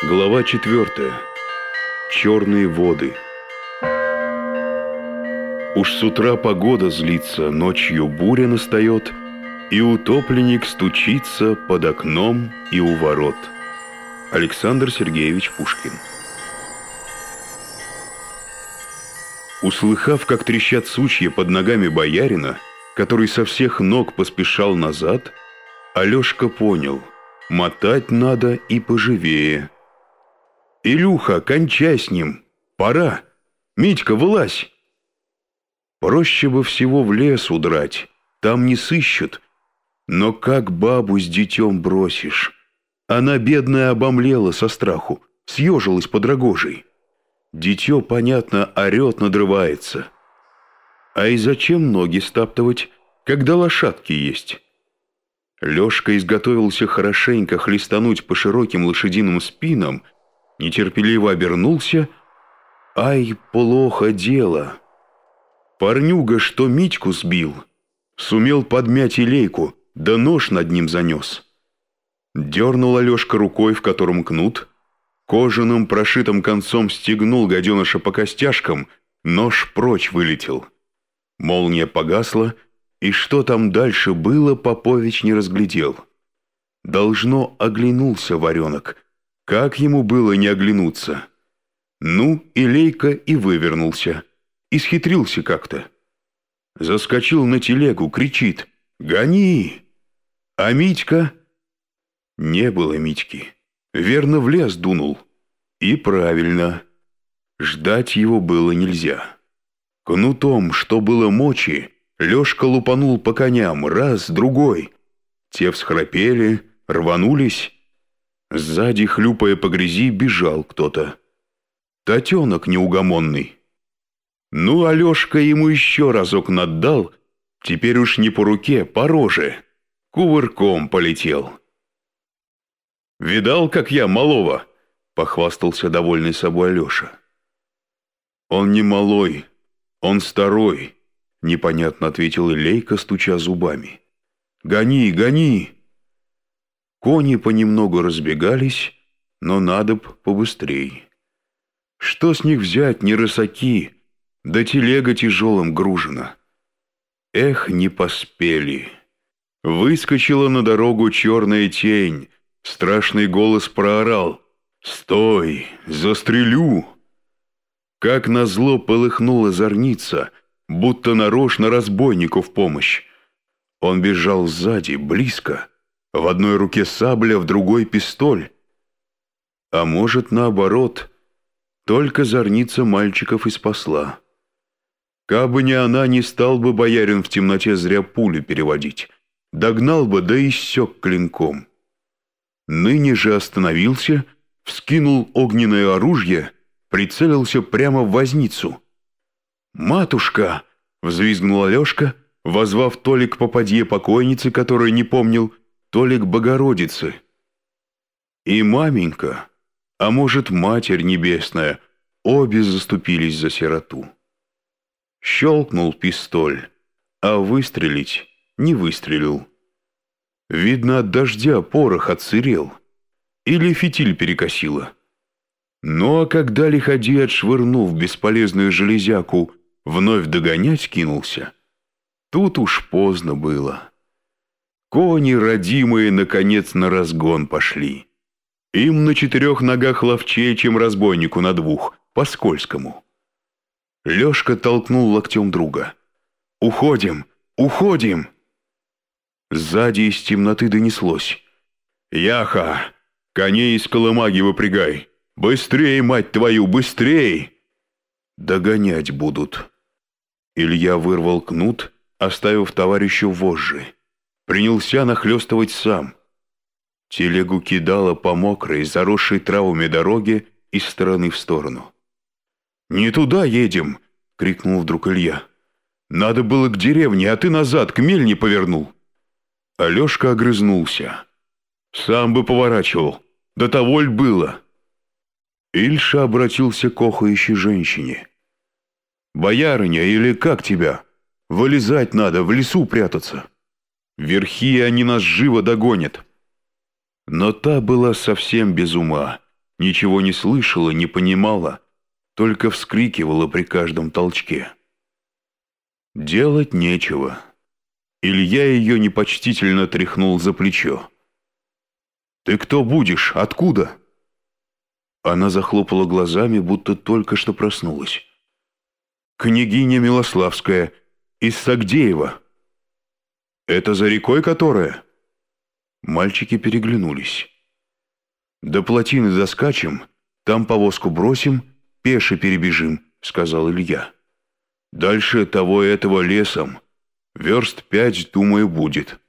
Глава четвертая. Черные воды. Уж с утра погода злится, ночью буря настает, И утопленник стучится под окном и у ворот. Александр Сергеевич Пушкин. Услыхав, как трещат сучья под ногами боярина, который со всех ног поспешал назад, Алешка понял — мотать надо и поживее — «Илюха, кончай с ним! Пора! Митька, вылазь!» Проще бы всего в лес удрать, там не сыщут. Но как бабу с детем бросишь? Она, бедная, обомлела со страху, съежилась под рогожей. Дитё, понятно, орёт, надрывается. А и зачем ноги стаптывать, когда лошадки есть? Лёшка изготовился хорошенько хлестануть по широким лошадиным спинам — нетерпеливо обернулся. Ай, плохо дело. Парнюга, что Митьку сбил, сумел подмять илейку, да нож над ним занес. Дернул Алешка рукой, в котором кнут, кожаным прошитым концом стегнул гаденыша по костяшкам, нож прочь вылетел. Молния погасла, и что там дальше было, Попович не разглядел. Должно оглянулся варенок — как ему было не оглянуться? Ну, и Лейка и вывернулся. Исхитрился как-то. Заскочил на телегу, кричит «Гони!» А Митька? Не было Митьки. Верно, в лес дунул. И правильно. Ждать его было нельзя. Кнутом, что было мочи, Лешка лупанул по коням, раз, другой. Те всхрапели, рванулись, Сзади, хлюпая по грязи, бежал кто-то. Татенок неугомонный. Ну, Алешка ему еще разок наддал, теперь уж не по руке, по роже. Кувырком полетел. «Видал, как я малого?» — похвастался довольный собой Алеша. «Он не малой, он старой», — непонятно ответил Лейка, стуча зубами. «Гони, гони!» Кони понемногу разбегались, но надо б побыстрей. Что с них взять, не рысаки, да телега тяжелым гружена. Эх, не поспели. Выскочила на дорогу черная тень, страшный голос проорал «Стой, застрелю!» Как назло полыхнула зорница, будто нарочно разбойнику в помощь. Он бежал сзади, близко, в одной руке сабля, в другой пистоль. А может, наоборот, только зорница мальчиков и спасла. Кабы не она, не стал бы боярин в темноте зря пули переводить. Догнал бы, да и сёк клинком. Ныне же остановился, вскинул огненное оружие, прицелился прямо в возницу. «Матушка!» — взвизгнул Алешка, возвав Толик попадье покойницы, которую не помнил, то ли к Богородице. И маменька, а может, Матерь Небесная, обе заступились за сироту. Щелкнул пистоль, а выстрелить не выстрелил. Видно, от дождя порох отсырел. Или фитиль перекосило. Ну а когда лиходей, отшвырнув бесполезную железяку, вновь догонять кинулся, тут уж поздно было. Кони, родимые, наконец на разгон пошли. Им на четырех ногах ловчее, чем разбойнику на двух, по-скользкому. Лешка толкнул локтем друга. «Уходим! Уходим!» Сзади из темноты донеслось. «Яха! Коней из колымаги выпрягай! Быстрей, мать твою, быстрей!» «Догонять будут!» Илья вырвал кнут, оставив товарищу вожжи принялся нахлестывать сам. Телегу кидало по мокрой, заросшей травами дороге из стороны в сторону. «Не туда едем!» — крикнул вдруг Илья. «Надо было к деревне, а ты назад, к мельне повернул!» Алешка огрызнулся. «Сам бы поворачивал. До того ль было!» Ильша обратился к охающей женщине. «Боярыня, или как тебя? Вылезать надо, в лесу прятаться!» Верхи они нас живо догонят. Но та была совсем без ума. ничего не слышала, не понимала, только вскрикивала при каждом толчке. Делать нечего. Илья ее непочтительно тряхнул за плечо. «Ты кто будешь? Откуда?» Она захлопала глазами, будто только что проснулась. «Княгиня Милославская, из Сагдеева». «Это за рекой которая?» Мальчики переглянулись. «До плотины доскачем, там повозку бросим, пеше перебежим», — сказал Илья. «Дальше того этого лесом. Верст пять, думаю, будет».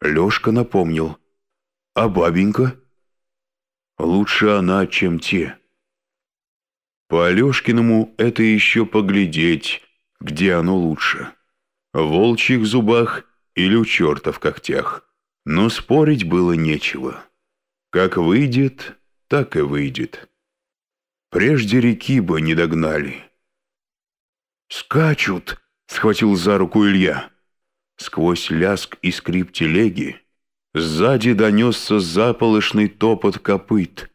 Лешка напомнил. «А бабенька?» «Лучше она, чем те». По Алешкиному это еще поглядеть, где оно лучше. В волчьих зубах или у черта в когтях. Но спорить было нечего. Как выйдет, так и выйдет. Прежде реки бы не догнали. «Скачут!» — схватил за руку Илья. Сквозь ляск и скрип телеги сзади донесся заполошный топот копыт.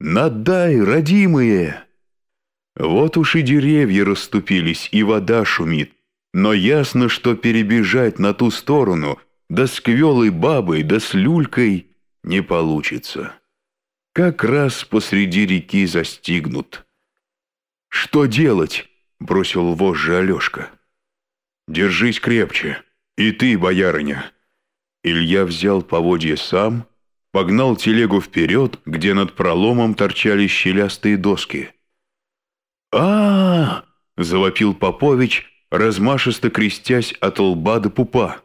«Надай, родимые!» Вот уж и деревья расступились, и вода шумит, но ясно, что перебежать на ту сторону, да с квелой бабой, да с люлькой, не получится. Как раз посреди реки застигнут. «Что делать?» — бросил вожжи Алешка. «Держись крепче. И ты, боярыня». Илья взял поводье сам, погнал телегу вперед, где над проломом торчали щелястые доски. а, -а, -а завопил Попович, размашисто крестясь от лба до пупа.